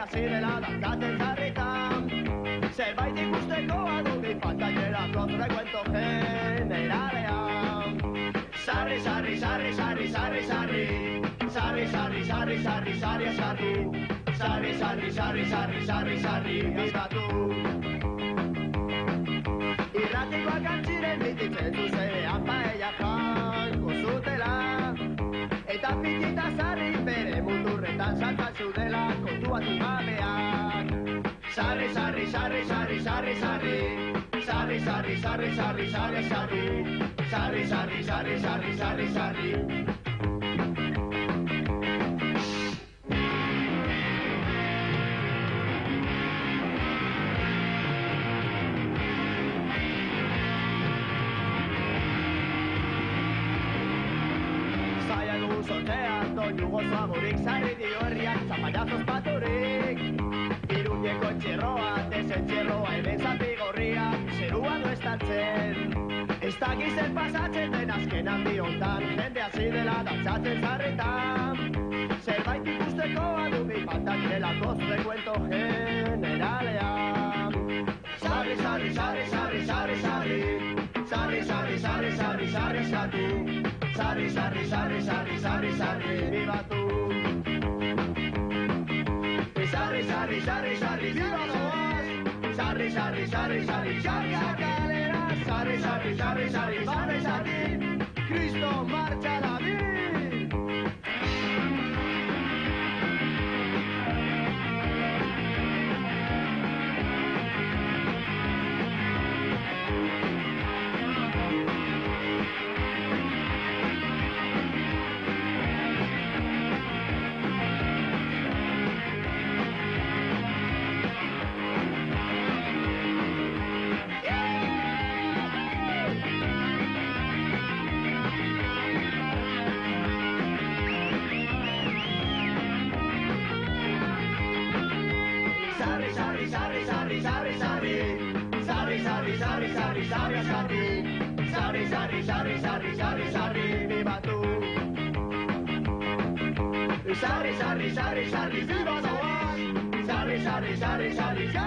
hasi dela dantzatzen zarritan Zerbait ikusteko adudi pantallera Los recuento generalean Sarri, sarri, sarri, sarri, sarri, sarri Sarri, sarri, sarri, sarri, sarri, sarri Sarri, sarri, sarri, sarri, sarri, sarri, gaztatu Irratikoak antziren mititzen zuzenean paella janko zutela Eta pitita kontuatu gabeak Sarri, sarri, sarri, sarri, sarri, sarri Sarri, sarri, sarri, sarri, sarri, sarri Sarri, sarri, sarri, sarri, sarri, sarri Zaila du sortean, doinu gozoagorik Zarri dio herriak, zapallazos paturik Iruñeko etxerroa, desetxerroa Hemen zapi gorria, zerua du estatzen Ez dakiz zer pasatzen den azken handi hontan Jende hasi dela dantzatzen zarretan Zerbait ikusteko adumi faltak delako zure cuento generalean Sarri, sarri, sarri, sarri, sarri, sarri Sarri, sarri, sarri, sarri, sarri, sarri Sarri, sarri, sarri, sarri, sarri, sarri, viva tu Sarri, sarri, sarri, sarri, viva los Sarri, sarri, sarri, sarri, sarri, galera Sarri, sarri, sarri, sarri, sarri, sarri Sarri, sarri, sarri, sarri, sarri, sarri Sarri, sarri, sarri, sarri, sarri, sarri Sarri, sarri, sarri, sarri, sarri, sarri, viva tu Sarri, sarri, sarri, sarri, viva Noas Sarri, sarri, sarri, sarri, sarri,